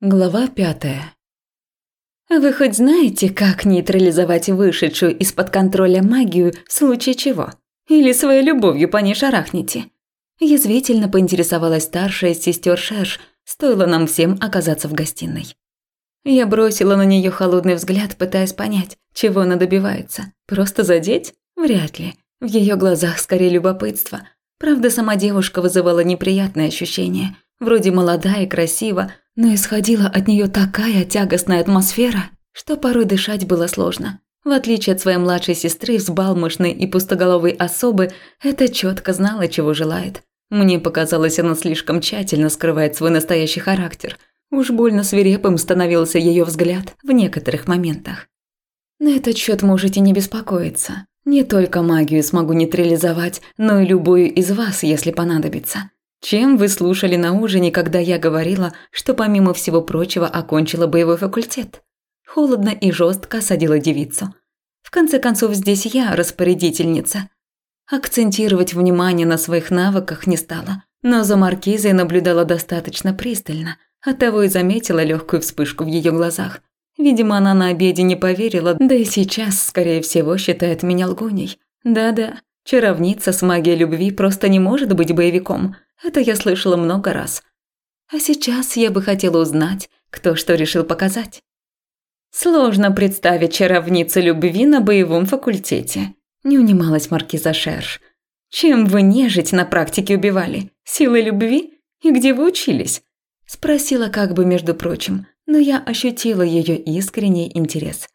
Глава пятая. «Вы хоть знаете, как нейтрализовать вышедшую из-под контроля магию в случае чего? Или своей любовью по ней шарахнете?» Язвительно поинтересовалась старшая из сестер Шерш, стоило нам всем оказаться в гостиной. Я бросила на нее холодный взгляд, пытаясь понять, чего она добивается. Просто задеть? Вряд ли. В ее глазах скорее любопытство. Правда, сама девушка вызывала неприятные ощущения. Вроде молодая и красива, но исходила от нее такая тягостная атмосфера, что порой дышать было сложно. В отличие от своей младшей сестры, взбалмошной и пустоголовой особы, эта четко знала, чего желает. Мне показалось, она слишком тщательно скрывает свой настоящий характер. Уж больно свирепым становился ее взгляд в некоторых моментах. На этот счет можете не беспокоиться. Не только магию смогу нейтрализовать, но и любую из вас, если понадобится. Чем вы слушали на ужине, когда я говорила, что помимо всего прочего окончила боевой факультет? Холодно и жестко осадила девицу. В конце концов, здесь я распорядительница. Акцентировать внимание на своих навыках не стала, но за маркизой наблюдала достаточно пристально, оттого и заметила легкую вспышку в ее глазах. Видимо, она на обеде не поверила, да и сейчас, скорее всего, считает меня лгуней. Да-да, чаровница с магией любви просто не может быть боевиком – это я слышала много раз. А сейчас я бы хотела узнать, кто что решил показать. Сложно представить чаровницу любви на боевом факультете. Не унималась маркиза Шерш. Чем вы нежить на практике убивали? Силой любви? И где вы учились? Спросила как бы между прочим, но я ощутила ее искренний интерес.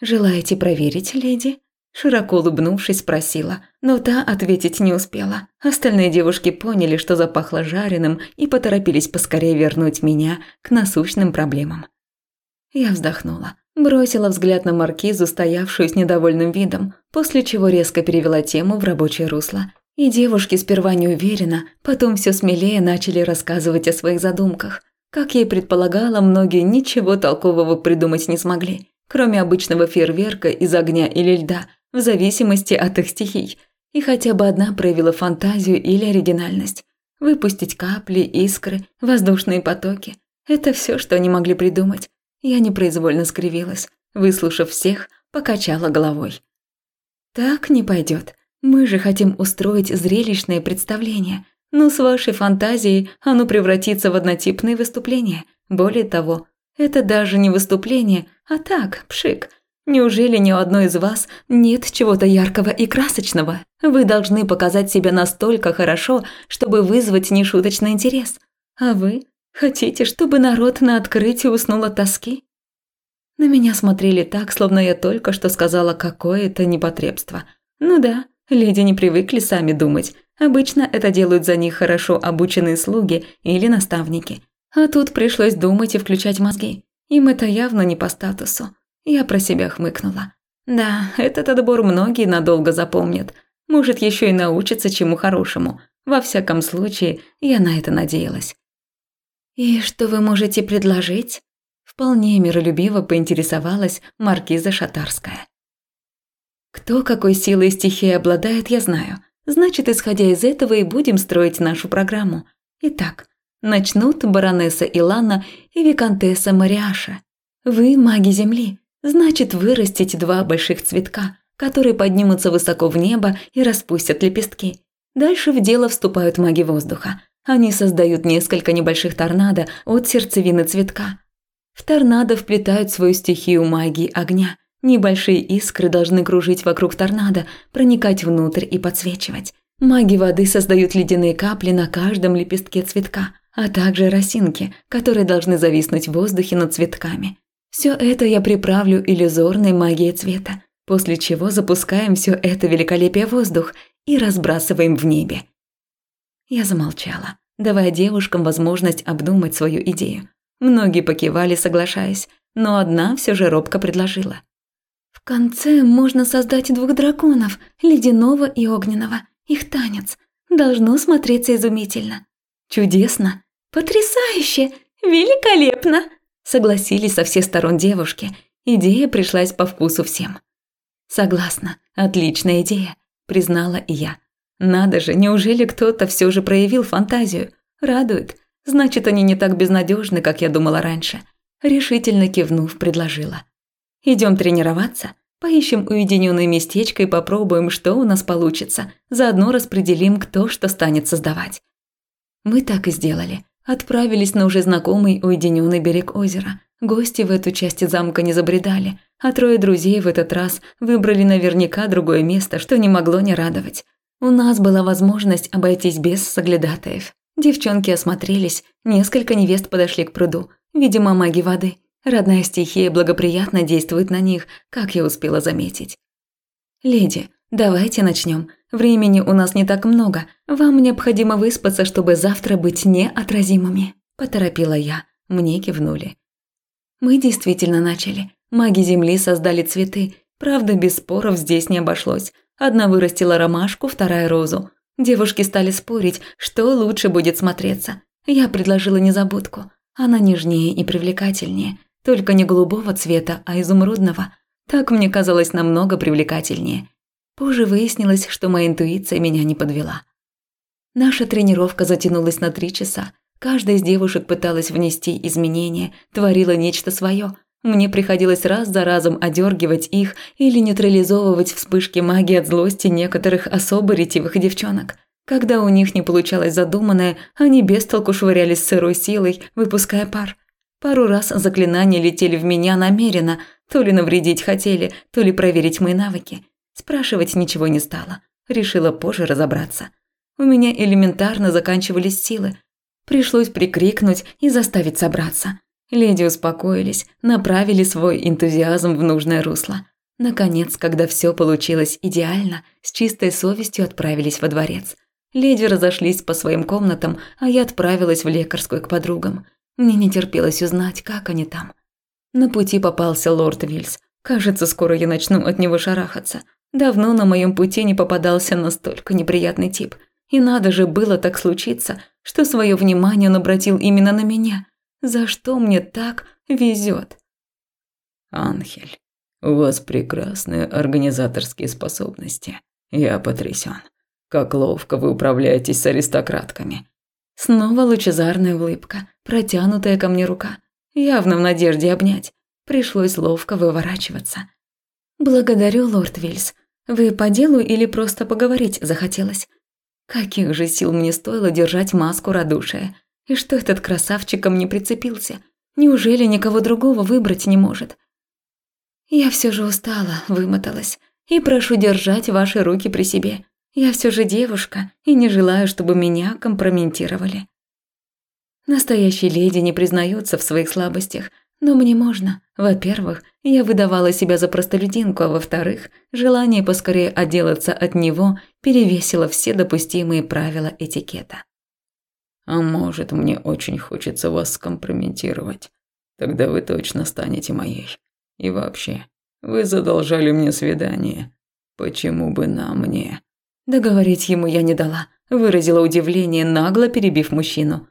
«Желаете проверить, леди?» Широко улыбнувшись, спросила, но та ответить не успела. Остальные девушки поняли, что запахло жареным, и поторопились поскорее вернуть меня к насущным проблемам. Я вздохнула, бросила взгляд на маркизу, стоявшую с недовольным видом, после чего резко перевела тему в рабочее русло. И девушки сперва не уверенно, потом все смелее начали рассказывать о своих задумках. Как я и предполагала, многие ничего толкового придумать не смогли, кроме обычного фейерверка из огня или льда – в зависимости от их стихий, и хотя бы одна проявила фантазию или оригинальность. Выпустить капли, искры, воздушные потоки – это все, что они могли придумать. Я непроизвольно скривилась, выслушав всех, покачала головой. «Так не пойдет. Мы же хотим устроить зрелищное представление, но с вашей фантазией оно превратится в однотипное выступление. Более того, это даже не выступление, а так, пшик, Неужели ни у одной из вас нет чего-то яркого и красочного? Вы должны показать себя настолько хорошо, чтобы вызвать нешуточный интерес. А вы хотите, чтобы народ на открытии уснул от тоски? На меня смотрели так, словно я только что сказала какое-то непотребство. Ну да, леди не привыкли сами думать. Обычно это делают за них хорошо обученные слуги или наставники. А тут пришлось думать и включать мозги. Им это явно не по статусу. Я про себя хмыкнула. Да, этот отбор многие надолго запомнят. Может, еще и научатся чему хорошему. Во всяком случае, я на это надеялась. «И что вы можете предложить?» Вполне миролюбиво поинтересовалась маркиза Шатарская. «Кто какой силой стихии обладает, я знаю. Значит, исходя из этого и будем строить нашу программу. Итак, начнут баронесса Илана и виконтесса Мариаша. Вы маги Земли, Значит, вырастить два больших цветка, которые поднимутся высоко в небо и распустят лепестки. Дальше в дело вступают маги воздуха. Они создают несколько небольших торнадо от сердцевины цветка. В торнадо вплетают свою стихию магии огня. Небольшие искры должны кружить вокруг торнадо, проникать внутрь и подсвечивать. Маги воды создают ледяные капли на каждом лепестке цветка, а также росинки, которые должны зависнуть в воздухе над цветками. Все это я приправлю иллюзорной магией цвета, после чего запускаем все это великолепие в воздух и разбрасываем в небе. Я замолчала, давая девушкам возможность обдумать свою идею. Многие покивали, соглашаясь, но одна все же робко предложила. В конце можно создать двух драконов, ледяного и огненного. Их танец. Должно смотреться изумительно. Чудесно. Потрясающе. Великолепно согласились со всех сторон девушки. Идея пришлась по вкусу всем. Согласна, отличная идея, признала и я. Надо же, неужели кто-то все же проявил фантазию? Радует. Значит, они не так безнадежны, как я думала раньше. Решительно кивнув, предложила. Идем тренироваться? Поищем уединенное местечко и попробуем, что у нас получится. Заодно распределим, кто что станет создавать. Мы так и сделали. Отправились на уже знакомый уединенный берег озера. Гости в эту часть замка не забредали, а трое друзей в этот раз выбрали наверняка другое место, что не могло не радовать. У нас была возможность обойтись без соглядатаев. Девчонки осмотрелись, несколько невест подошли к пруду. Видимо, маги воды. Родная стихия благоприятно действует на них, как я успела заметить. «Леди, давайте начнем. Времени у нас не так много. Вам необходимо выспаться, чтобы завтра быть неотразимыми», – поторопила я. Мне кивнули. Мы действительно начали. Маги Земли создали цветы. Правда, без споров здесь не обошлось. Одна вырастила ромашку, вторая – розу. Девушки стали спорить, что лучше будет смотреться. Я предложила незабудку. Она нежнее и привлекательнее. Только не голубого цвета, а изумрудного. Так мне казалось намного привлекательнее. Позже выяснилось, что моя интуиция меня не подвела. Наша тренировка затянулась на три часа. Каждая из девушек пыталась внести изменения, творила нечто свое. Мне приходилось раз за разом одергивать их или нейтрализовывать вспышки магии от злости некоторых особо ретивых девчонок. Когда у них не получалось задуманное, они без толку швырялись сырой силой, выпуская пар. Пару раз заклинания летели в меня намеренно, то ли навредить хотели, то ли проверить мои навыки. Спрашивать ничего не стала. Решила позже разобраться. У меня элементарно заканчивались силы. Пришлось прикрикнуть и заставить собраться. Леди успокоились, направили свой энтузиазм в нужное русло. Наконец, когда все получилось идеально, с чистой совестью отправились во дворец. Леди разошлись по своим комнатам, а я отправилась в лекарскую к подругам. Мне не терпелось узнать, как они там. На пути попался лорд Вильс. Кажется, скоро я начну от него шарахаться. Давно на моем пути не попадался настолько неприятный тип. И надо же было так случиться, что свое внимание он обратил именно на меня. За что мне так везет? Анхель, у вас прекрасные организаторские способности. Я потрясен. Как ловко вы управляетесь с аристократками. Снова лучезарная улыбка, протянутая ко мне рука. Явно в надежде обнять. Пришлось ловко выворачиваться. «Благодарю, лорд Вильс. Вы по делу или просто поговорить захотелось?» Каких же сил мне стоило держать маску радушия? И что этот красавчик ко мне прицепился? Неужели никого другого выбрать не может? Я все же устала, вымоталась. И прошу держать ваши руки при себе. Я все же девушка и не желаю, чтобы меня компрометировали. Настоящие леди не признаются в своих слабостях, но мне можно. Во-первых, я выдавала себя за простолюдинку, а во-вторых, желание поскорее отделаться от него перевесило все допустимые правила этикета. А может, мне очень хочется вас скомпрометировать. Тогда вы точно станете моей. И вообще, вы задолжали мне свидание. Почему бы нам не... Договорить ему я не дала, выразила удивление, нагло перебив мужчину.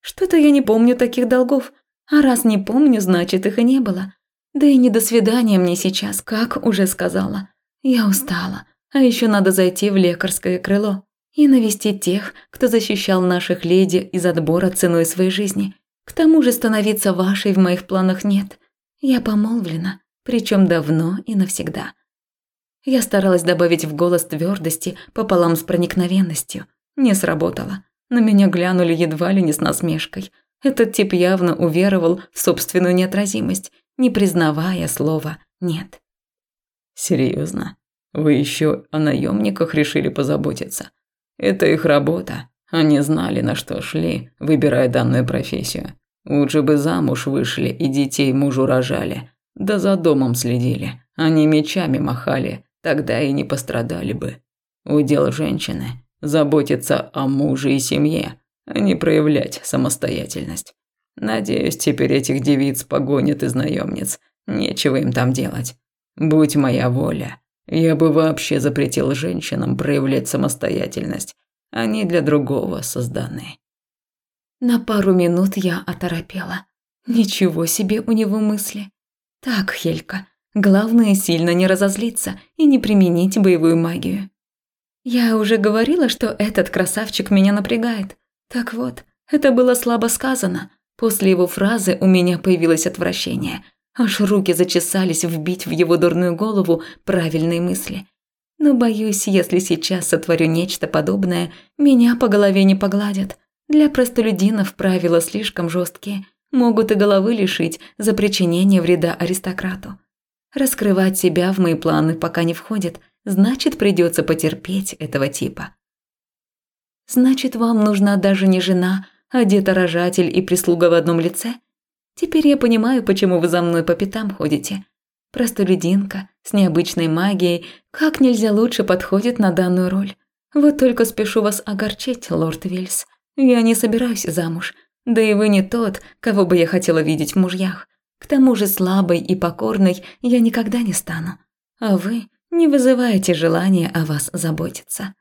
Что-то я не помню таких долгов, а раз не помню, значит их и не было. Да и не до свидания мне сейчас, как уже сказала. Я устала, а еще надо зайти в лекарское крыло и навестить тех, кто защищал наших леди из отбора ценой своей жизни. К тому же становиться вашей в моих планах нет. Я помолвлена, причем давно и навсегда. Я старалась добавить в голос твердости пополам с проникновенностью. Не сработало. На меня глянули едва ли не с насмешкой. Этот тип явно уверовал в собственную неотразимость, не признавая слова «нет». Серьезно? Вы еще о наемниках решили позаботиться? Это их работа. Они знали, на что шли, выбирая данную профессию. Лучше бы замуж вышли и детей мужу рожали. Да за домом следили. Они мечами махали, тогда и не пострадали бы. Удел женщины – заботиться о муже и семье, а не проявлять самостоятельность. Надеюсь, теперь этих девиц погонят из наемниц. Нечего им там делать. Будь моя воля, я бы вообще запретил женщинам проявлять самостоятельность. Они для другого созданы. На пару минут я оторопела. Ничего себе у него мысли. Так, Хелька, главное сильно не разозлиться и не применить боевую магию. Я уже говорила, что этот красавчик меня напрягает. Так вот, Это было слабо сказано. После его фразы у меня появилось отвращение. Аж руки зачесались вбить в его дурную голову правильные мысли. Но боюсь, если сейчас сотворю нечто подобное, меня по голове не погладят. Для простолюдинов правила слишком жесткие, могут и головы лишить за причинение вреда аристократу. Раскрывать себя в мои планы пока не входит, значит, придется потерпеть этого типа. Значит, вам нужна даже не жена, а деторожатель и прислуга в одном лице? Теперь я понимаю, почему вы за мной по пятам ходите. Простолюдинка с необычной магией как нельзя лучше подходит на данную роль. Вот только спешу вас огорчить, лорд Вильс. Я не собираюсь замуж, да и вы не тот, кого бы я хотела видеть в мужьях. К тому же слабой и покорной я никогда не стану. А вы не вызываете желания о вас заботиться.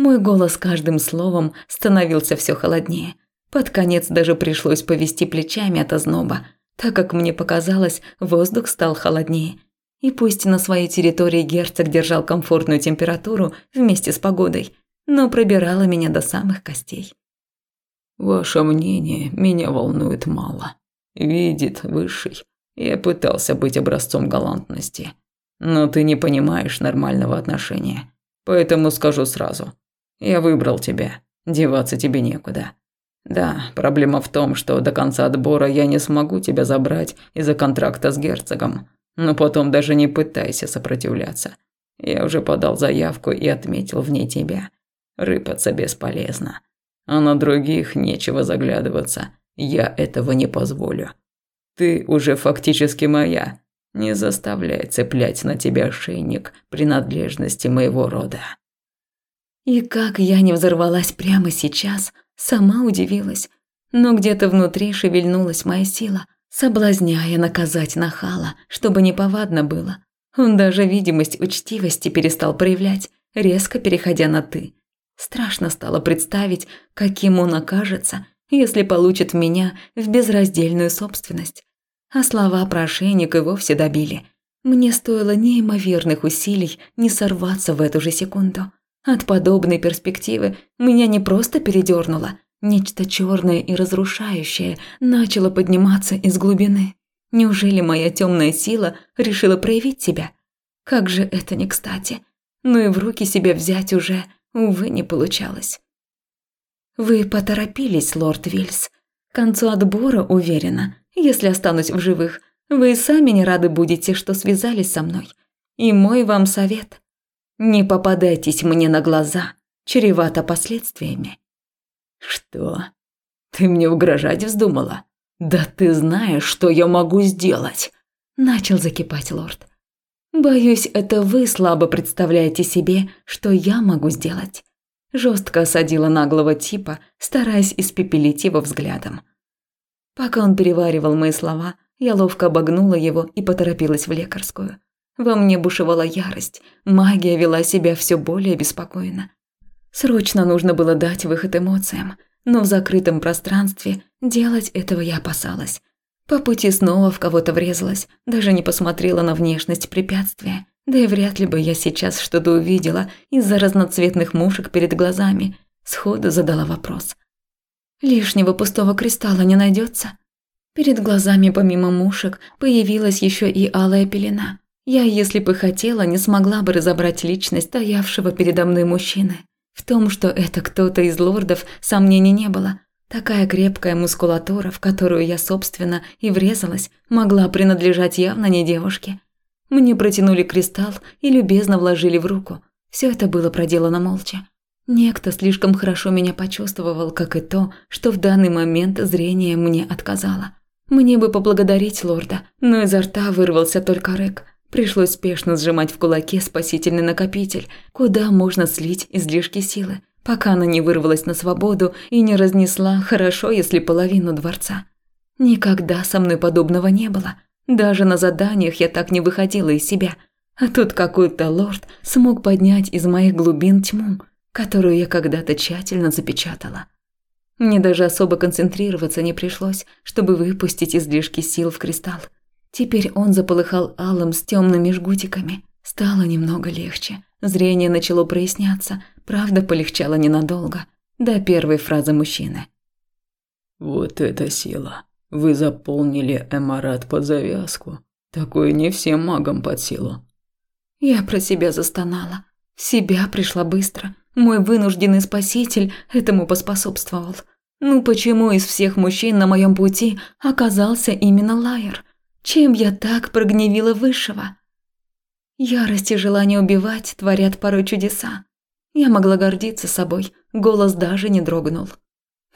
Мой голос каждым словом становился все холоднее. Под конец даже пришлось повести плечами от озноба, так как мне показалось, воздух стал холоднее. И пусть на своей территории герцог держал комфортную температуру вместе с погодой, но пробирала меня до самых костей. «Ваше мнение меня волнует мало», Видит высший. Я пытался быть образцом галантности. Но ты не понимаешь нормального отношения. Поэтому скажу сразу. Я выбрал тебя. Деваться тебе некуда. Да, проблема в том, что до конца отбора я не смогу тебя забрать из-за контракта с герцогом. Но потом даже не пытайся сопротивляться. Я уже подал заявку и отметил в ней тебя. Рыпаться бесполезно. А на других нечего заглядываться. Я этого не позволю. Ты уже фактически моя. Не заставляй цеплять на тебя ошейник принадлежности моего рода. И как я не взорвалась прямо сейчас, сама удивилась. Но где-то внутри шевельнулась моя сила, соблазняя наказать нахала, чтобы неповадно было. Он даже видимость учтивости перестал проявлять, резко переходя на «ты». Страшно стало представить, каким он окажется, если получит меня в безраздельную собственность. А слова про ошейник и вовсе добили. Мне стоило неимоверных усилий не сорваться в эту же секунду. От подобной перспективы меня не просто передернуло, нечто черное и разрушающее начало подниматься из глубины. Неужели моя темная сила решила проявить себя? Как же это не кстати. Но и в руки себя взять уже, увы, не получалось. Вы поторопились, лорд Вильс. К концу отбора, уверена, если останусь в живых, вы сами не рады будете, что связались со мной. И мой вам совет. Не попадайтесь мне на глаза, чревато последствиями. Что? Ты мне угрожать вздумала? Да ты знаешь, что я могу сделать. Начал закипать лорд. Боюсь, это вы слабо представляете себе, что я могу сделать жестко осадила наглого типа, стараясь испепелить его взглядом. Пока он переваривал мои слова, я ловко обогнула его и поторопилась в лекарскую. Во мне бушевала ярость, магия вела себя все более беспокойно. Срочно нужно было дать выход эмоциям, но в закрытом пространстве делать этого я опасалась. По пути снова в кого-то врезалась, даже не посмотрела на внешность препятствия. Да и вряд ли бы я сейчас что-то увидела из-за разноцветных мушек перед глазами. Сходу задала вопрос. Лишнего пустого кристалла не найдется. Перед глазами помимо мушек появилась еще и алая пелена. Я, если бы хотела, не смогла бы разобрать личность стоявшего передо мной мужчины. В том, что это кто-то из лордов, сомнений не было. Такая крепкая мускулатура, в которую я, собственно, и врезалась, могла принадлежать явно не девушке. Мне протянули кристалл и любезно вложили в руку. Все это было проделано молча. Некто слишком хорошо меня почувствовал, как и то, что в данный момент зрение мне отказало. Мне бы поблагодарить лорда, но изо рта вырвался только рык. Пришлось спешно сжимать в кулаке спасительный накопитель, куда можно слить излишки силы, пока она не вырвалась на свободу и не разнесла хорошо, если половину дворца. Никогда со мной подобного не было – даже на заданиях я так не выходила из себя. А тут какой-то лорд смог поднять из моих глубин тьму, которую я когда-то тщательно запечатала. Мне даже особо концентрироваться не пришлось, чтобы выпустить излишки сил в кристалл. Теперь он заполыхал алым с темными жгутиками. Стало немного легче. Зрение начало проясняться, правда полегчало ненадолго. До первой фразы мужчины. Вот это сила. Вы заполнили эмарат под завязку. Такое не всем магам под силу. Я про себя застонала. В себя пришла быстро. Мой вынужденный спаситель этому поспособствовал. Ну почему из всех мужчин на моем пути оказался именно Лайер? Чем я так прогневила Высшего? Ярость и желание убивать творят порой чудеса. Я могла гордиться собой, голос даже не дрогнул.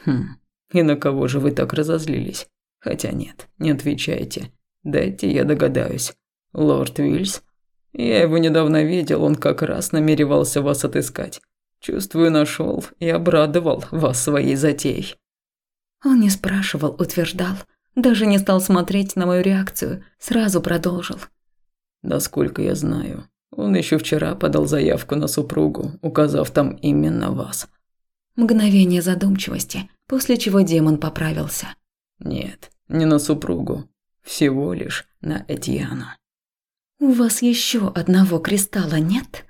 Хм, и на кого же вы так разозлились? Хотя нет, не отвечайте. Дайте я догадаюсь. Лорд Вильс? Я его недавно видел, он как раз намеревался вас отыскать. Чувствую, нашел и обрадовал вас своей затеей. Он не спрашивал, утверждал. Даже не стал смотреть на мою реакцию, сразу продолжил. Насколько я знаю, он еще вчера подал заявку на супругу, указав там именно вас. Мгновение задумчивости, после чего демон поправился. Нет, не на супругу, всего лишь на Этьяну. «У вас еще одного кристалла нет?»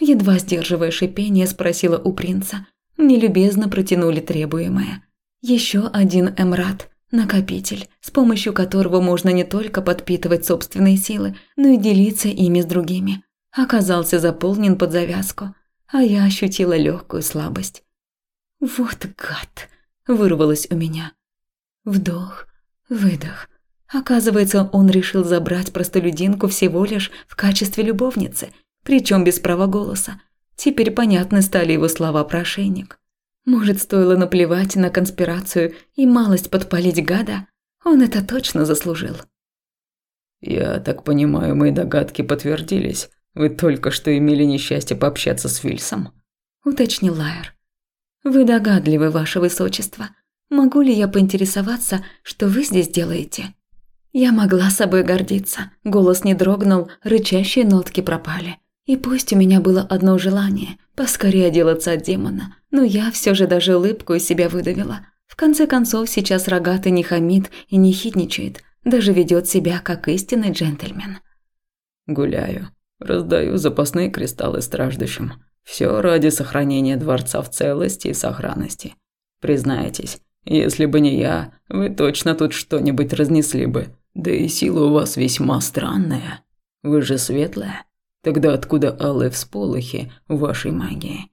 Едва сдерживая шипение, спросила у принца. Мне любезно протянули требуемое. Еще один эмрат, накопитель, с помощью которого можно не только подпитывать собственные силы, но и делиться ими с другими. Оказался заполнен под завязку, а я ощутила легкую слабость. «Вот гад!» – вырвалось у меня. Вдох, выдох. Оказывается, он решил забрать простолюдинку всего лишь в качестве любовницы – причем без права голоса. Теперь понятны стали его слова про ошейник. Может, стоило наплевать на конспирацию и малость подпалить гада? Он это точно заслужил. «Я так понимаю, мои догадки подтвердились. Вы только что имели несчастье пообщаться с Вильсом?» – уточнил Лайер. «Вы догадливы, ваше высочество. Могу ли я поинтересоваться, что вы здесь делаете?» Я могла собой гордиться. Голос не дрогнул, рычащие нотки пропали. И пусть у меня было одно желание – поскорее отделаться от демона, но я все же даже улыбку из себя выдавила. В конце концов, сейчас рогатый не хамит и не хитничает, даже ведет себя как истинный джентльмен. «Гуляю, раздаю запасные кристаллы страждущим. Все ради сохранения дворца в целости и сохранности. Признайтесь, если бы не я, вы точно тут что-нибудь разнесли бы. Да и сила у вас весьма странная. Вы же светлая». Тогда откуда алые всполохи вашей магии?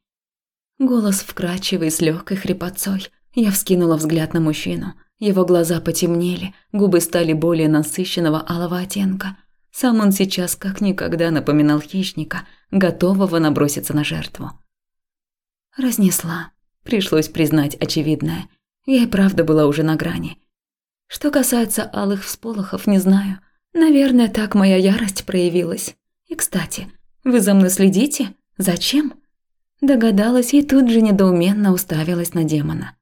Голос вкрадчивый с легкой хрипотцой. Я вскинула взгляд на мужчину. Его глаза потемнели, губы стали более насыщенного алого оттенка. Сам он сейчас как никогда напоминал хищника, готового наброситься на жертву. Разнесла. Пришлось признать очевидное. Я и правда была уже на грани. Что касается алых всполохов, не знаю. Наверное, так моя ярость проявилась. И, кстати, вы за мной следите? Зачем?» Догадалась и тут же недоуменно уставилась на демона.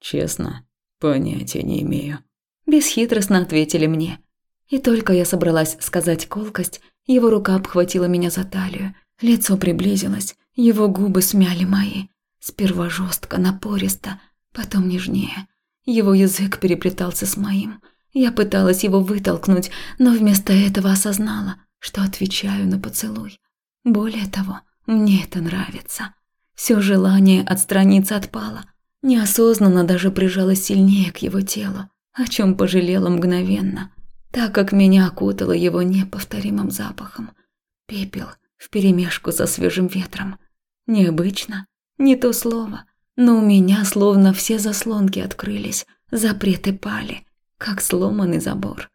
«Честно, понятия не имею», – бесхитростно ответили мне. И только я собралась сказать колкость, его рука обхватила меня за талию, лицо приблизилось, его губы смяли мои. Сперва жестко, напористо, потом нежнее. Его язык переплетался с моим. Я пыталась его вытолкнуть, но вместо этого осознала, что отвечаю на поцелуй. Более того, мне это нравится. Все желание отстраниться отпало. Неосознанно даже прижалась сильнее к его телу, о чем пожалела мгновенно, так как меня окутало его неповторимым запахом. Пепел вперемешку со свежим ветром. Необычно, не то слово, но у меня словно все заслонки открылись, запреты пали, как сломанный забор.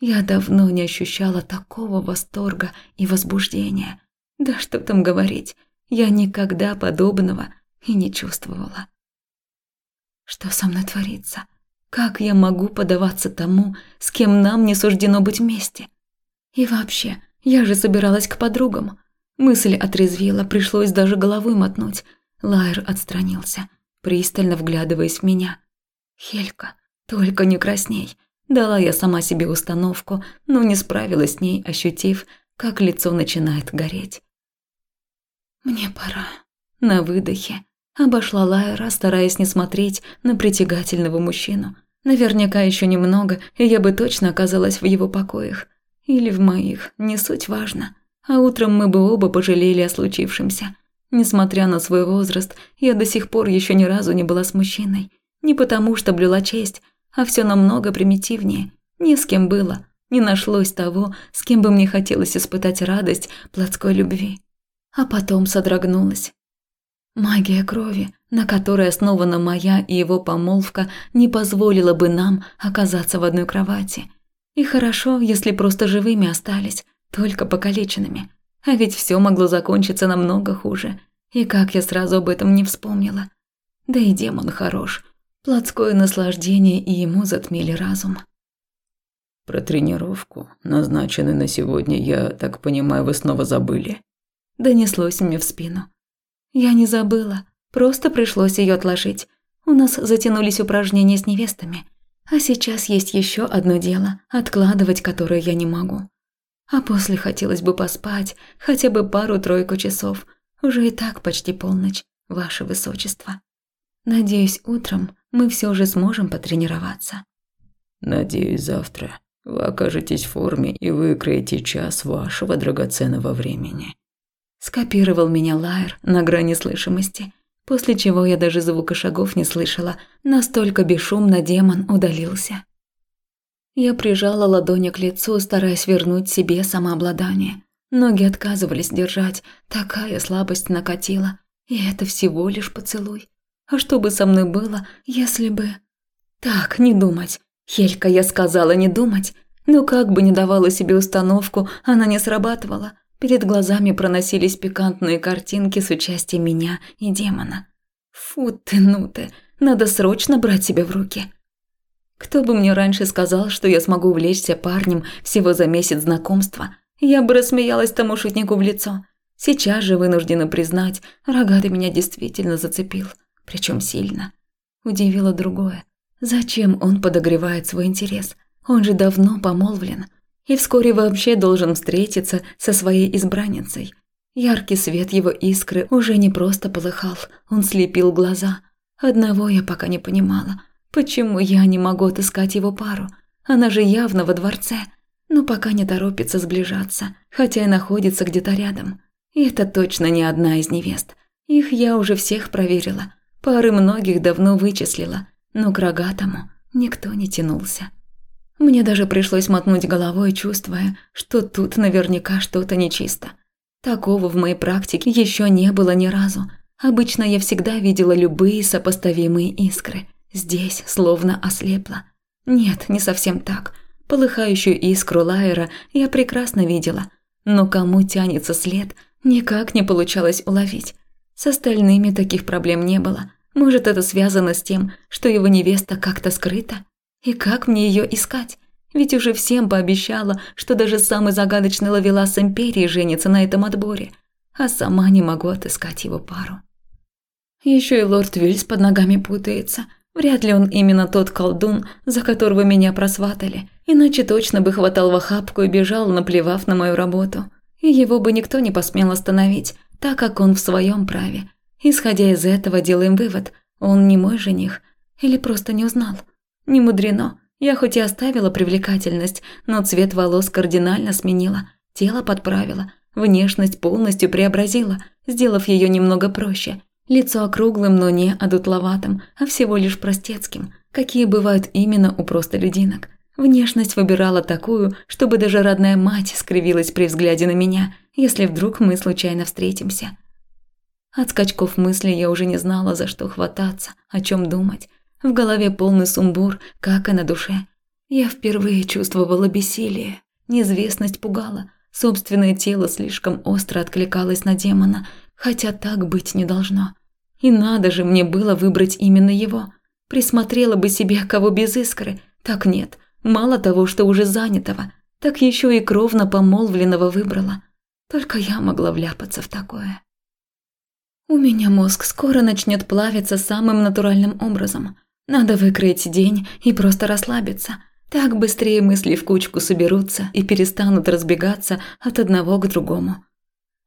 Я давно не ощущала такого восторга и возбуждения. Да что там говорить, я никогда подобного и не чувствовала. Что со мной творится? Как я могу подаваться тому, с кем нам не суждено быть вместе? И вообще, я же собиралась к подругам. Мысль отрезвила, пришлось даже головой мотнуть. Лайер отстранился, пристально вглядываясь в меня. «Хелька, только не красней. Дала я сама себе установку, но не справилась с ней, ощутив, как лицо начинает гореть. «Мне пора». На выдохе обошла Лайера, стараясь не смотреть на притягательного мужчину. Наверняка еще немного, и я бы точно оказалась в его покоях. Или в моих, не суть важно. А утром мы бы оба пожалели о случившемся. Несмотря на свой возраст, я до сих пор еще ни разу не была с мужчиной. Не потому, что блюла честь, а все намного примитивнее. Ни с кем было, не нашлось того, с кем бы мне хотелось испытать радость плотской любви. А потом содрогнулась. Магия крови, на которой основана моя и его помолвка, не позволила бы нам оказаться в одной кровати. И хорошо, если просто живыми остались, только покалеченными. А ведь все могло закончиться намного хуже. И как я сразу об этом не вспомнила. Да и демон хорош. Плотское наслаждение и ему затмили разум. Про тренировку, назначенную на сегодня, я так понимаю, вы снова забыли. Донеслось мне в спину. Я не забыла, просто пришлось ее отложить. У нас затянулись упражнения с невестами. А сейчас есть еще одно дело, откладывать которое я не могу. А после хотелось бы поспать хотя бы пару-тройку часов. Уже и так почти полночь, ваше высочество. Надеюсь, утром мы все же сможем потренироваться. Надеюсь, завтра вы окажетесь в форме и выкроете час вашего драгоценного времени. Скопировал меня Лайер на грани слышимости, после чего я даже звука шагов не слышала, настолько бесшумно демон удалился. Я прижала ладони к лицу, стараясь вернуть себе самообладание. Ноги отказывались держать, такая слабость накатила, и это всего лишь поцелуй. А что бы со мной было, если бы... Так, не думать. Хелька, я сказала не думать. Но как бы ни давала себе установку, она не срабатывала. Перед глазами проносились пикантные картинки с участием меня и демона. Фу ты, ну ты, надо срочно брать себя в руки. Кто бы мне раньше сказал, что я смогу увлечься парнем всего за месяц знакомства, я бы рассмеялась тому шутнику в лицо. Сейчас же вынуждена признать, рогатый меня действительно зацепил, причем сильно. Удивило другое. Зачем он подогревает свой интерес? Он же давно помолвлен и вскоре вообще должен встретиться со своей избранницей. Яркий свет его искры уже не просто полыхал, он слепил глаза. Одного я пока не понимала. Почему я не могу отыскать его пару? Она же явно во дворце, но пока не торопится сближаться, хотя и находится где-то рядом. И это точно не одна из невест. Их я уже всех проверила, пары многих давно вычислила – но к рогатому никто не тянулся. Мне даже пришлось мотнуть головой, чувствуя, что тут наверняка что-то нечисто. Такого в моей практике еще не было ни разу. Обычно я всегда видела любые сопоставимые искры. Здесь словно ослепла. Нет, не совсем так. Полыхающую искру Лайера я прекрасно видела. Но кому тянется след, никак не получалось уловить. С остальными таких проблем не было. Может, это связано с тем, что его невеста как-то скрыта? И как мне ее искать? Ведь уже всем пообещала, что даже самый загадочный ловелас Империи женится на этом отборе, а сама не могу отыскать его пару. Еще и лорд Вильс под ногами путается. Вряд ли он именно тот колдун, за которого меня просватали, иначе точно бы хватал в охапку и бежал, наплевав на мою работу. И его бы никто не посмел остановить, так как он в своем праве – Исходя из этого, делаем вывод, он не мой жених или просто не узнал. Не мудрено. Я хоть и оставила привлекательность, но цвет волос кардинально сменила, тело подправила, внешность полностью преобразила, сделав ее немного проще. Лицо округлым, но не одутловатым, а всего лишь простецким, какие бывают именно у простолюдинок. Внешность выбирала такую, чтобы даже родная мать скривилась при взгляде на меня, если вдруг мы случайно встретимся. От скачков мысли я уже не знала, за что хвататься, о чем думать. В голове полный сумбур, как и на душе. Я впервые чувствовала бессилие. Неизвестность пугала. Собственное тело слишком остро откликалось на демона, хотя так быть не должно. И надо же мне было выбрать именно его. Присмотрела бы себе кого без искры. Так нет. Мало того, что уже занятого, так еще и кровно помолвленного выбрала. Только я могла вляпаться в такое. У меня мозг скоро начнет плавиться самым натуральным образом. Надо выкроить день и просто расслабиться. Так быстрее мысли в кучку соберутся и перестанут разбегаться от одного к другому.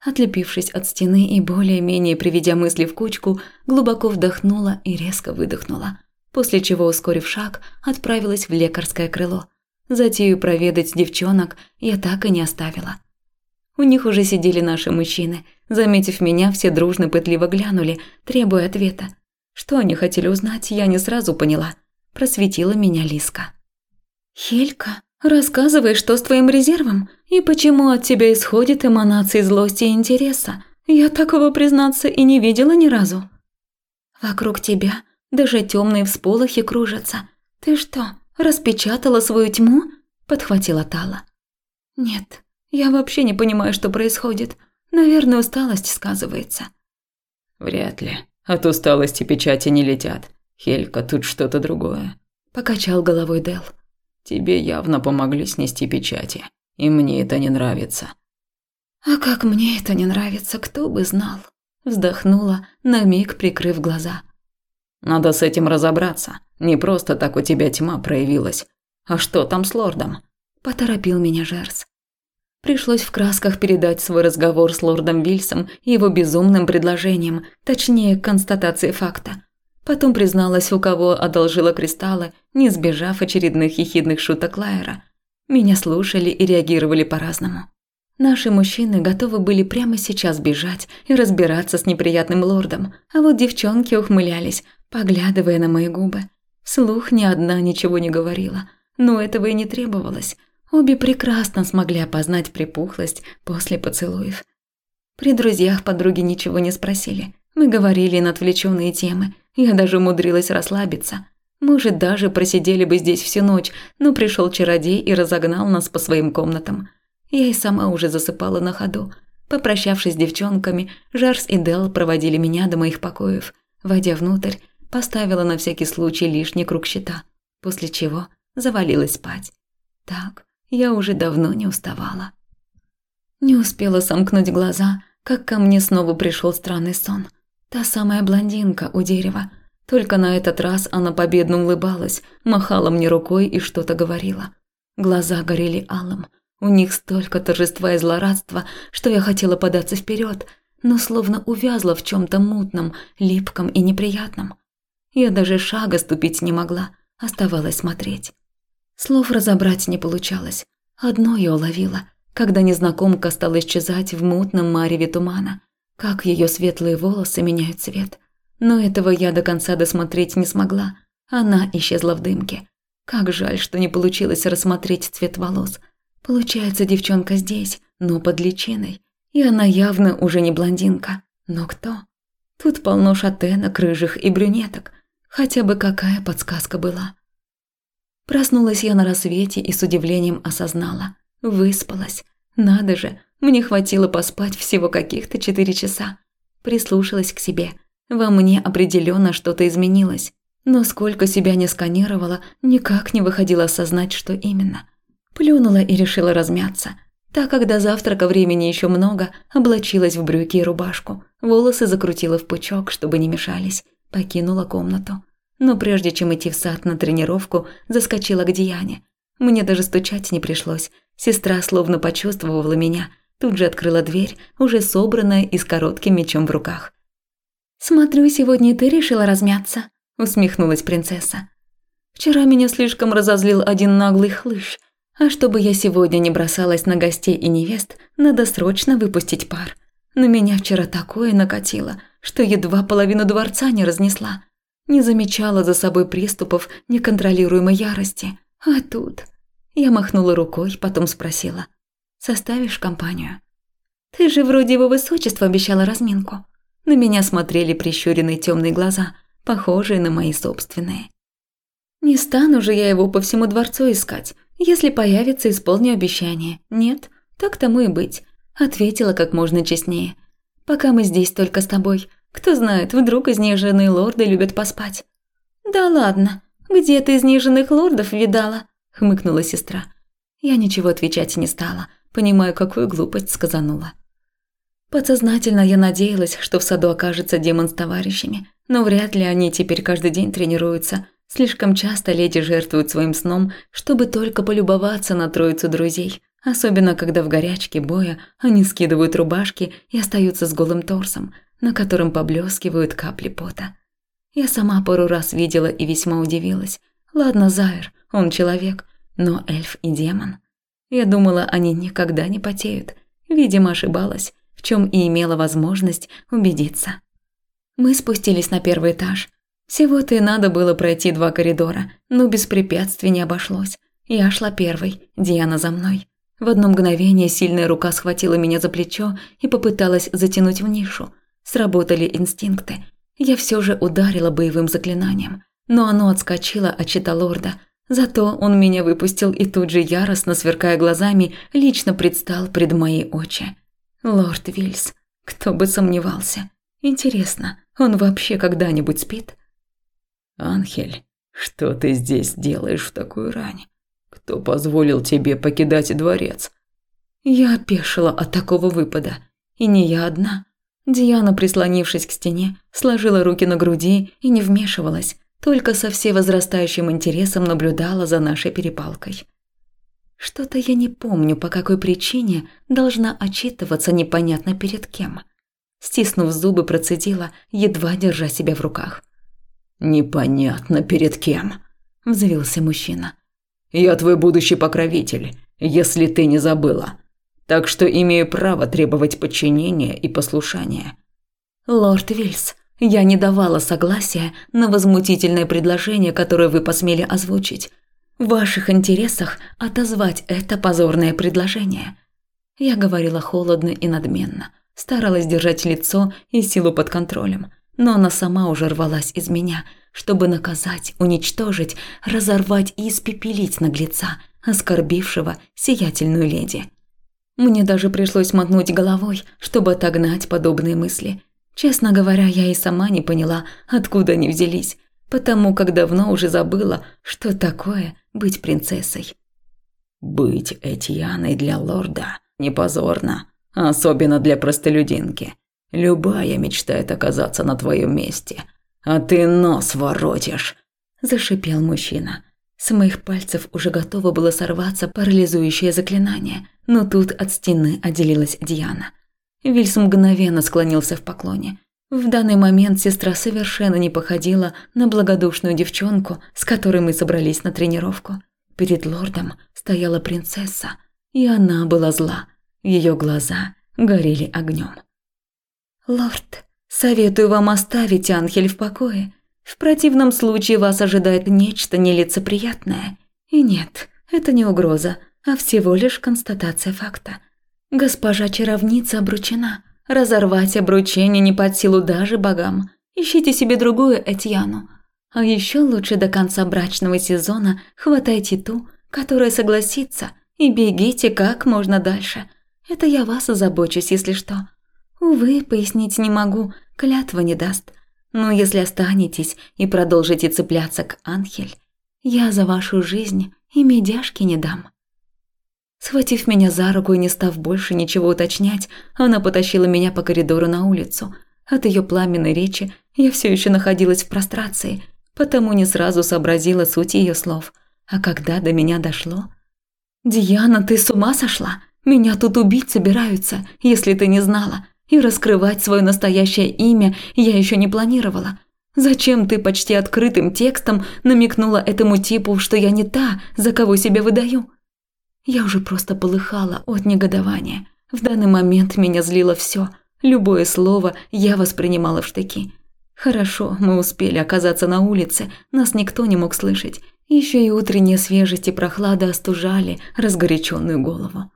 Отлепившись от стены и более-менее приведя мысли в кучку, глубоко вдохнула и резко выдохнула, после чего, ускорив шаг, отправилась в лекарское крыло. Затею проведать девчонок я так и не оставила. У них уже сидели наши мужчины. Заметив меня, все дружно пытливо глянули, требуя ответа. Что они хотели узнать, я не сразу поняла. Просветила меня Лиска. «Хелька, рассказывай, что с твоим резервом и почему от тебя исходит эманации злости и интереса. Я такого, признаться, и не видела ни разу». «Вокруг тебя даже темные всполохи кружатся. Ты что, распечатала свою тьму?» – подхватила Тала. «Нет, я вообще не понимаю, что происходит. Наверное, усталость сказывается». «Вряд ли. От усталости печати не летят. Хелька, тут что-то другое», – покачал головой Дел. «Тебе явно помогли снести печати, и мне это не нравится». «А как мне это не нравится, кто бы знал?» Вздохнула, на миг прикрыв глаза. «Надо с этим разобраться. Не просто так у тебя тьма проявилась. А что там с лордом?» Поторопил меня Жерс. Пришлось в красках передать свой разговор с лордом Вильсом и его безумным предложением, точнее, констатацией факта. Потом призналась, у кого одолжила кристаллы, не сбежав очередных ехидных шуток Лайера. Меня слушали и реагировали по-разному. Наши мужчины готовы были прямо сейчас бежать и разбираться с неприятным лордом, а вот девчонки ухмылялись, поглядывая на мои губы. Вслух ни одна ничего не говорила, но этого и не требовалось. Обе прекрасно смогли опознать припухлость после поцелуев. При друзьях подруги ничего не спросили. Мы говорили на отвлеченные темы. Я даже умудрилась расслабиться. Может, даже просидели бы здесь всю ночь, но пришел чародей и разогнал нас по своим комнатам. Я и сама уже засыпала на ходу. Попрощавшись с девчонками, Жарс и Дел проводили меня до моих покоев. Войдя внутрь, поставила на всякий случай лишний круг щита, после чего завалилась спать. Так, я уже давно не уставала. Не успела сомкнуть глаза, как ко мне снова пришел странный сон. Та самая блондинка у дерева. Только на этот раз она победно улыбалась, махала мне рукой и что-то говорила. Глаза горели алым. У них столько торжества и злорадства, что я хотела податься вперед, но словно увязла в чем то мутном, липком и неприятном. Я даже шага ступить не могла, оставалось смотреть. Слов разобрать не получалось. Одно я уловила, когда незнакомка стала исчезать в мутном мареве тумана, как ее светлые волосы меняют цвет. Но этого я до конца досмотреть не смогла. Она исчезла в дымке. Как жаль, что не получилось рассмотреть цвет волос. Получается, девчонка здесь, но под личиной. И она явно уже не блондинка. Но кто? Тут полно шатенок, рыжих и брюнеток. Хотя бы какая подсказка была. Проснулась я на рассвете и с удивлением осознала. Выспалась. Надо же, мне хватило поспать всего каких-то четыре часа. Прислушалась к себе. Во мне определенно что-то изменилось. Но сколько себя не сканировала, никак не выходило осознать, что именно. Плюнула и решила размяться. Так как до завтрака времени еще много, облачилась в брюки и рубашку. Волосы закрутила в пучок, чтобы не мешались. Покинула комнату. Но прежде чем идти в сад на тренировку, заскочила к Диане. Мне даже стучать не пришлось. Сестра словно почувствовала меня, тут же открыла дверь, уже собранная и с коротким мечом в руках. «Смотрю, сегодня ты решила размяться», – усмехнулась принцесса. «Вчера меня слишком разозлил один наглый хлыщ, а чтобы я сегодня не бросалась на гостей и невест, надо срочно выпустить пар. На меня вчера такое накатило, что едва половину дворца не разнесла не замечала за собой приступов неконтролируемой ярости. А тут... Я махнула рукой, потом спросила. «Составишь компанию?» «Ты же вроде его высочества обещала разминку». На меня смотрели прищуренные темные глаза, похожие на мои собственные. «Не стану же я его по всему дворцу искать. Если появится, исполню обещание. Нет, так тому и быть», – ответила как можно честнее. «Пока мы здесь только с тобой, кто знает, вдруг изнеженные лорды любят поспать. Да ладно, где ты изнеженных лордов видала? хмыкнула сестра. Я ничего отвечать не стала, понимая, какую глупость сказанула. Подсознательно я надеялась, что в саду окажется демон с товарищами, но вряд ли они теперь каждый день тренируются. Слишком часто леди жертвуют своим сном, чтобы только полюбоваться на троицу друзей, особенно когда в горячке боя они скидывают рубашки и остаются с голым торсом – на котором поблескивают капли пота. Я сама пару раз видела и весьма удивилась. Ладно, Зайр, он человек, но эльф и демон. Я думала, они никогда не потеют. Видимо, ошибалась, в чем и имела возможность убедиться. Мы спустились на первый этаж. Всего-то и надо было пройти два коридора, но без препятствий не обошлось. Я шла первой, Диана за мной. В одно мгновение сильная рука схватила меня за плечо и попыталась затянуть в нишу. Сработали инстинкты. Я все же ударила боевым заклинанием, но оно отскочило от щита лорда. Зато он меня выпустил и тут же яростно, сверкая глазами, лично предстал пред мои очи. Лорд Вильс. Кто бы сомневался. Интересно, он вообще когда-нибудь спит? Анхель, что ты здесь делаешь в такую рань? Кто позволил тебе покидать дворец? Я опешила от такого выпада. И не я одна. Диана, прислонившись к стене, сложила руки на груди и не вмешивалась, только со всевозрастающим интересом наблюдала за нашей перепалкой. Что-то я не помню, по какой причине должна отчитываться непонятно перед кем. Стиснув зубы, процедила, едва держа себя в руках. «Непонятно перед кем», – взвился мужчина. «Я твой будущий покровитель, если ты не забыла. Так что имею право требовать подчинения и послушания». «Лорд Вильс, я не давала согласия на возмутительное предложение, которое вы посмели озвучить. В ваших интересах отозвать это позорное предложение». Я говорила холодно и надменно, старалась держать лицо и силу под контролем – но она сама уже рвалась из меня, чтобы наказать, уничтожить, разорвать и испепелить наглеца, оскорбившего сиятельную леди. Мне даже пришлось мотнуть головой, чтобы отогнать подобные мысли. Честно говоря, я и сама не поняла, откуда они взялись, потому как давно уже забыла, что такое быть принцессой. Быть Этьяной для лорда не позорно, особенно для простолюдинки. Любая мечтает оказаться на твоем месте, а ты нос воротишь», – зашипел мужчина. С моих пальцев уже готово было сорваться парализующее заклинание, но тут от стены отделилась Диана. Вильс мгновенно склонился в поклоне. В данный момент сестра совершенно не походила на благодушную девчонку, с которой мы собрались на тренировку. Перед лордом стояла принцесса, и она была зла. Ее глаза горели огнем. «Лорд, советую вам оставить Анхель в покое. В противном случае вас ожидает нечто нелицеприятное. И нет, это не угроза, а всего лишь констатация факта. Госпожа чаровница обручена. Разорвать обручение не под силу даже богам. Ищите себе другую Этьяну. А еще лучше до конца брачного сезона хватайте ту, которая согласится, и бегите как можно дальше. Это я вас озабочусь, если что. Увы, пояснить не могу, клятва не даст. Но если останетесь и продолжите цепляться к Анхель, я за вашу жизнь и медяшки не дам. Схватив меня за руку и не став больше ничего уточнять, она потащила меня по коридору на улицу. От ее пламенной речи я все еще находилась в прострации, потому не сразу сообразила суть ее слов. А когда до меня дошло... «Диана, ты с ума сошла? Меня тут убить собираются, если ты не знала. И раскрывать свое настоящее имя я еще не планировала. Зачем ты почти открытым текстом намекнула этому типу, что я не та, за кого себя выдаю? Я уже просто полыхала от негодования. В данный момент меня злило все. Любое слово я воспринимала в штыки. Хорошо, мы успели оказаться на улице, нас никто не мог слышать. Еще и утренняя свежесть и прохлада остужали разгоряченную голову.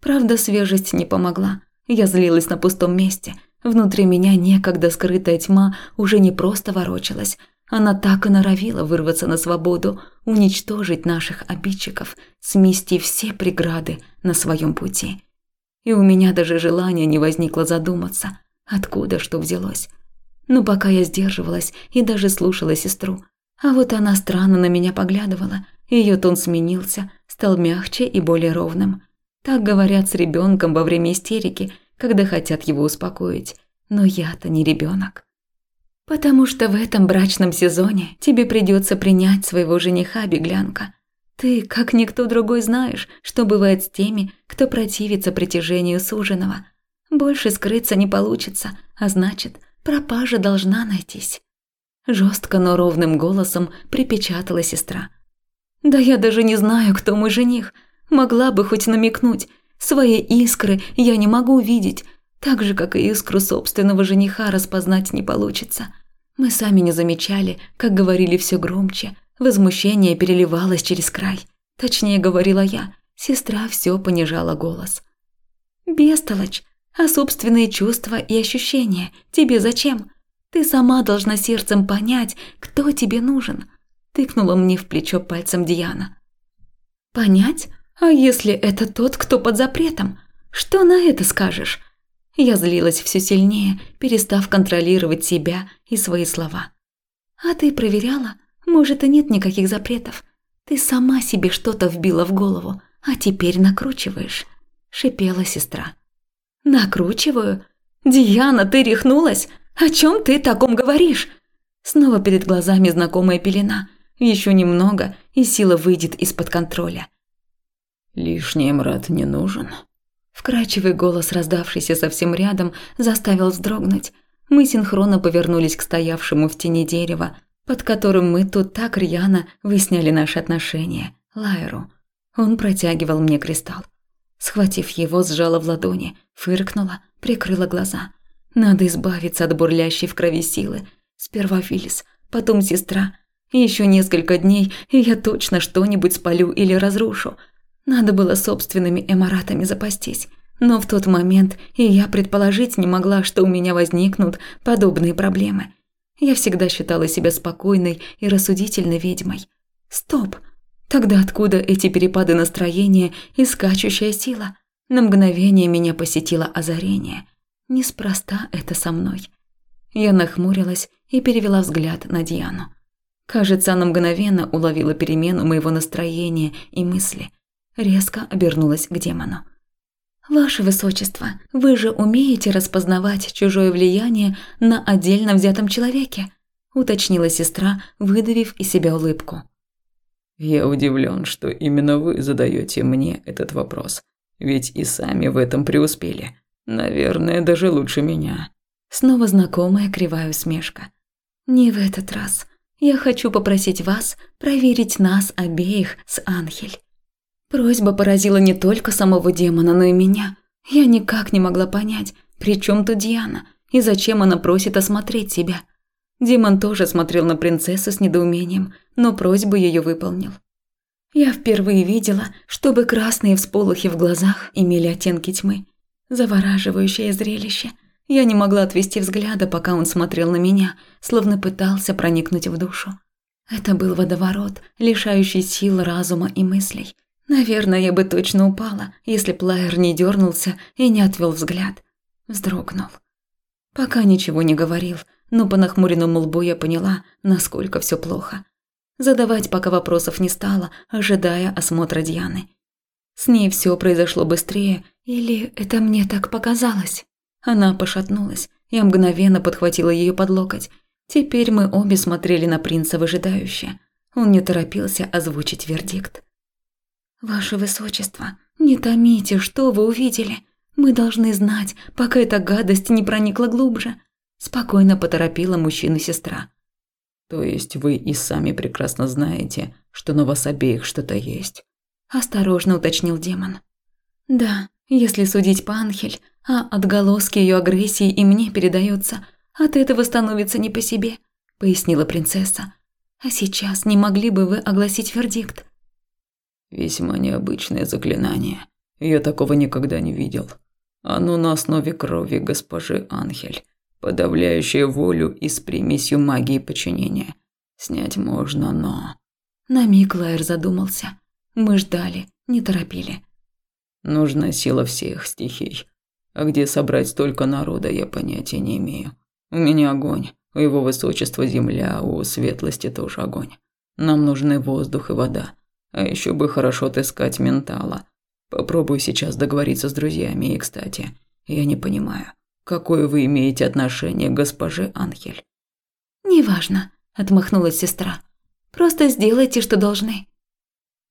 Правда, свежесть не помогла. Я злилась на пустом месте. Внутри меня некогда скрытая тьма уже не просто ворочалась. Она так и норовила вырваться на свободу, уничтожить наших обидчиков, смести все преграды на своем пути. И у меня даже желания не возникло задуматься, откуда что взялось. Но пока я сдерживалась и даже слушала сестру, а вот она странно на меня поглядывала, ее тон сменился, стал мягче и более ровным. Так говорят с ребенком во время истерики, когда хотят его успокоить. Но я-то не ребенок. Потому что в этом брачном сезоне тебе придется принять своего жениха, беглянка. Ты, как никто другой, знаешь, что бывает с теми, кто противится притяжению суженого. Больше скрыться не получится, а значит, пропажа должна найтись. Жестко, но ровным голосом припечатала сестра. «Да я даже не знаю, кто мой жених. Могла бы хоть намекнуть. Свои искры я не могу увидеть, так же, как и искру собственного жениха распознать не получится. Мы сами не замечали, как говорили все громче. Возмущение переливалось через край. Точнее, говорила я. Сестра все понижала голос. «Бестолочь, а собственные чувства и ощущения тебе зачем? Ты сама должна сердцем понять, кто тебе нужен», – тыкнула мне в плечо пальцем Диана. «Понять? А если это тот, кто под запретом? Что на это скажешь?» Я злилась все сильнее, перестав контролировать себя и свои слова. «А ты проверяла? Может, и нет никаких запретов. Ты сама себе что-то вбила в голову, а теперь накручиваешь», – шипела сестра. «Накручиваю? Диана, ты рехнулась? О чем ты таком говоришь?» Снова перед глазами знакомая пелена. Еще немного, и сила выйдет из-под контроля. «Лишний мрат не нужен». Вкрадчивый голос, раздавшийся совсем рядом, заставил вздрогнуть. Мы синхронно повернулись к стоявшему в тени дерева, под которым мы тут так рьяно выясняли наши отношения, Лайру. Он протягивал мне кристалл. Схватив его, сжала в ладони, фыркнула, прикрыла глаза. Надо избавиться от бурлящей в крови силы. Сперва Филис, потом сестра. Еще несколько дней, и я точно что-нибудь спалю или разрушу. Надо было собственными эмаратами запастись. Но в тот момент и я предположить не могла, что у меня возникнут подобные проблемы. Я всегда считала себя спокойной и рассудительной ведьмой. Стоп! Тогда откуда эти перепады настроения и скачущая сила? На мгновение меня посетило озарение. Неспроста это со мной. Я нахмурилась и перевела взгляд на Диану. Кажется, она мгновенно уловила перемену моего настроения и мысли. Резко обернулась к демону. «Ваше Высочество, вы же умеете распознавать чужое влияние на отдельно взятом человеке?» – уточнила сестра, выдавив из себя улыбку. Я удивлен, что именно вы задаете мне этот вопрос. Ведь и сами в этом преуспели. Наверное, даже лучше меня. Снова знакомая кривая усмешка. Не в этот раз. Я хочу попросить вас проверить нас обеих с Анхель. Просьба поразила не только самого демона, но и меня. Я никак не могла понять, при чем тут Диана и зачем она просит осмотреть себя. Демон тоже смотрел на принцессу с недоумением, но просьбу ее выполнил. Я впервые видела, чтобы красные всполохи в глазах имели оттенки тьмы. Завораживающее зрелище. Я не могла отвести взгляда, пока он смотрел на меня, словно пытался проникнуть в душу. Это был водоворот, лишающий сил разума и мыслей. Наверное, я бы точно упала, если плеер не дернулся и не отвел взгляд. Вздрогнул. Пока ничего не говорил, но по нахмуренному лбу я поняла, насколько все плохо. Задавать пока вопросов не стала, ожидая осмотра Дианы. С ней все произошло быстрее, или это мне так показалось? Она пошатнулась, я мгновенно подхватила ее под локоть. Теперь мы обе смотрели на принца выжидающе. Он не торопился озвучить вердикт. «Ваше Высочество, не томите, что вы увидели. Мы должны знать, пока эта гадость не проникла глубже. Спокойно поторопила мужчину сестра. То есть вы и сами прекрасно знаете, что на вас обеих что-то есть? Осторожно уточнил демон. Да, если судить по Анхель, а отголоски ее агрессии и мне передаются, от этого становится не по себе, пояснила принцесса. А сейчас не могли бы вы огласить вердикт? Весьма необычное заклинание. Я такого никогда не видел. Оно на основе крови госпожи Анхель подавляющая волю и с примесью магии подчинения. Снять можно, но... На миг Лайер задумался. Мы ждали, не торопили. Нужна сила всех стихий. А где собрать столько народа, я понятия не имею. У меня огонь, у его высочества земля, у светлости тоже огонь. Нам нужны воздух и вода. А еще бы хорошо отыскать ментала. Попробую сейчас договориться с друзьями, и, кстати, я не понимаю, Какое вы имеете отношение к госпоже Анхель? Неважно, отмахнулась сестра. Просто сделайте, что должны.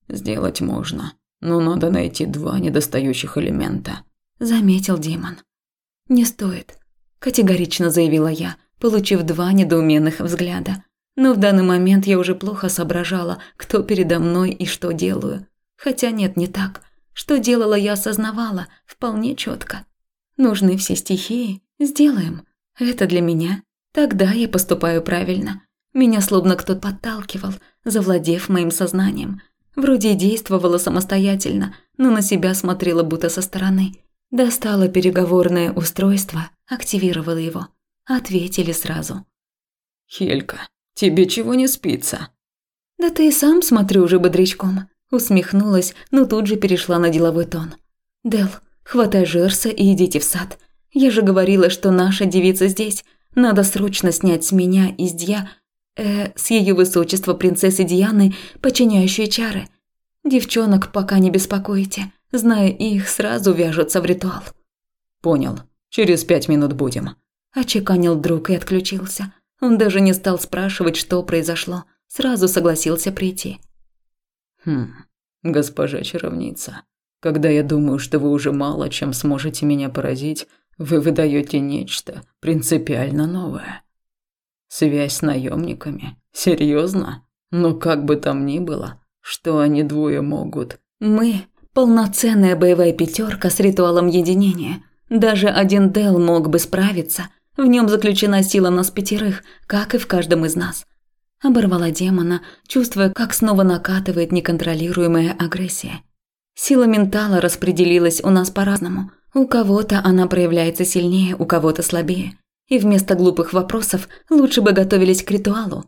Сделать можно, но надо найти два недостающих элемента, заметил демон. Не стоит, категорично заявила я, получив два недоуменных взгляда. Но в данный момент я уже плохо соображала, кто передо мной и что делаю. Хотя нет, не так. Что делала, я осознавала вполне четко. Нужны все стихии, сделаем. Это для меня, Тогда я поступаю правильно. Меня словно кто-то подталкивал, завладев моим сознанием. Вроде действовала самостоятельно, но на себя смотрела будто со стороны. Достала переговорное устройство, активировала его. Ответили сразу. «Хелька, тебе чего не спится?» «Да ты и сам, смотрю, уже бодрячком», – усмехнулась, но тут же перешла на деловой тон. «Дел, хватай жерса и идите в сад. Я же говорила, что наша девица здесь. Надо срочно снять с меня из Дья... Э, с ее высочества принцессы Дианы, подчиняющие чары. Девчонок пока не беспокойте, зная их, сразу вяжутся в ритуал». «Понял. Через пять минут будем», – очеканил друг и отключился. Он даже не стал спрашивать, что произошло – сразу согласился прийти. «Хм, госпожа чаровница, когда я думаю, что вы уже мало чем сможете меня поразить, вы выдаете нечто принципиально новое. Связь с наемниками? Серьезно? Но как бы там ни было, что они двое могут? Мы – полноценная боевая пятерка с ритуалом единения. Даже один Дел мог бы справиться. В нем заключена сила нас пятерых, как и в каждом из нас. Оборвала демона, чувствуя, как снова накатывает неконтролируемая агрессия. Сила ментала распределилась у нас по-разному. У кого-то она проявляется сильнее, у кого-то слабее. И вместо глупых вопросов лучше бы готовились к ритуалу.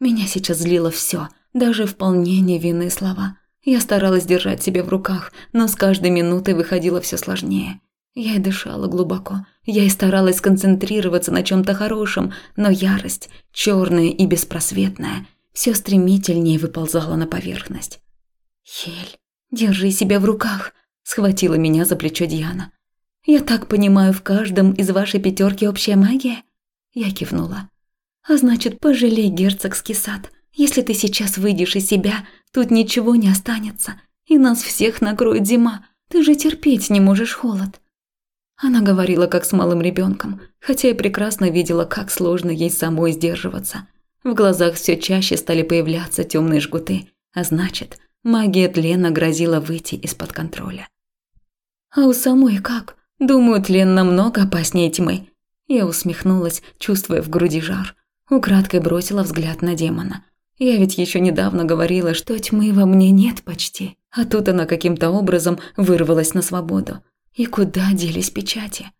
Меня сейчас злило все, даже вполне невинные слова. Я старалась держать себя в руках, но с каждой минутой выходило все сложнее. Я и дышала глубоко. Я и старалась сконцентрироваться на чем-то хорошем, но ярость, черная и беспросветная, все стремительнее выползала на поверхность. «Хель, держи себя в руках», – схватила меня за плечо Диана. «Я так понимаю, в каждом из вашей пятерки общая магия?» Я кивнула. «А значит, пожалей герцогский сад. Если ты сейчас выйдешь из себя, тут ничего не останется, и нас всех накроет зима. Ты же терпеть не можешь холод». Она говорила как с малым ребенком, хотя и прекрасно видела, как сложно ей самой сдерживаться. В глазах все чаще стали появляться темные жгуты, а значит, магия тлена грозила выйти из-под контроля. А у самой как? Думаю, тлен намного опаснее тьмы. Я усмехнулась, чувствуя в груди жар. Украдкой бросила взгляд на демона. Я ведь еще недавно говорила, что тьмы во мне нет почти, а тут она каким-то образом вырвалась на свободу. И куда делись печати?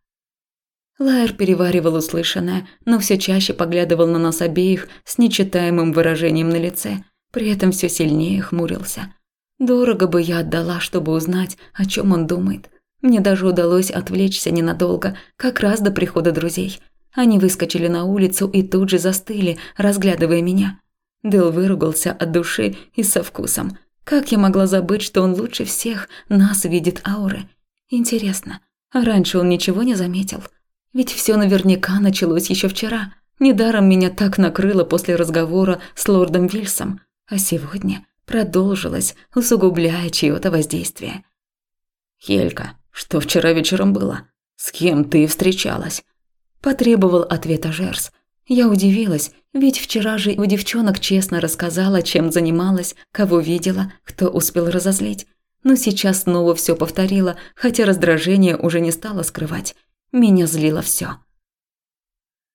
Лайер переваривал услышанное, но все чаще поглядывал на нас обеих с нечитаемым выражением на лице, при этом все сильнее хмурился. Дорого бы я отдала, чтобы узнать, о чем он думает. Мне даже удалось отвлечься ненадолго, как раз до прихода друзей. Они выскочили на улицу и тут же застыли, разглядывая меня. Дэл выругался от души и со вкусом. Как я могла забыть, что он лучше всех нас видит ауры? Интересно, раньше он ничего не заметил? Ведь все наверняка началось еще вчера. Недаром меня так накрыло после разговора с лордом Вильсом, а сегодня продолжилось, усугубляя чьё-то воздействие. «Хелька, что вчера вечером было? С кем ты встречалась?» Потребовал ответа Жерс. Я удивилась, ведь вчера же у девчонок честно рассказала, чем занималась, кого видела, кто успел разозлить но сейчас снова все повторила, хотя раздражение уже не стало скрывать. Меня злило все.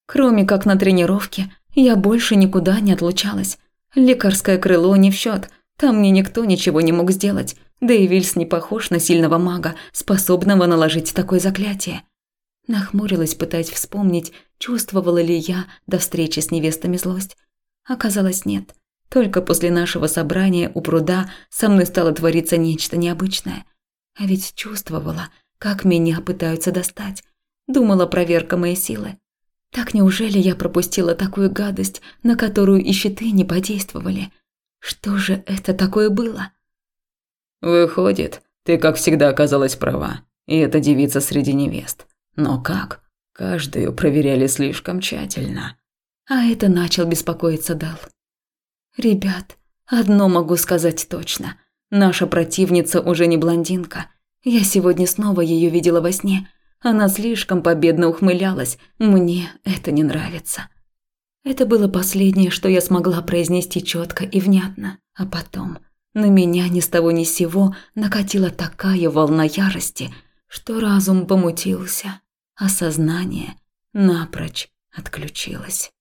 Кроме как на тренировке, я больше никуда не отлучалась. Лекарское крыло не в счет, там мне никто ничего не мог сделать, да и Вильс не похож на сильного мага, способного наложить такое заклятие. Нахмурилась, пытаясь вспомнить, чувствовала ли я до встречи с невестами злость. Оказалось, нет. Только после нашего собрания у пруда со мной стало твориться нечто необычное. А ведь чувствовала, как меня пытаются достать. Думала, проверка моей силы. Так неужели я пропустила такую гадость, на которую и щиты не подействовали? Что же это такое было? Выходит, ты, как всегда, оказалась права. И эта девица среди невест. Но как? Каждую проверяли слишком тщательно. А это начал беспокоиться Дал. «Ребят, одно могу сказать точно. Наша противница уже не блондинка. Я сегодня снова ее видела во сне. Она слишком победно ухмылялась. Мне это не нравится». Это было последнее, что я смогла произнести четко и внятно. А потом на меня ни с того ни с сего накатила такая волна ярости, что разум помутился, а сознание напрочь отключилась.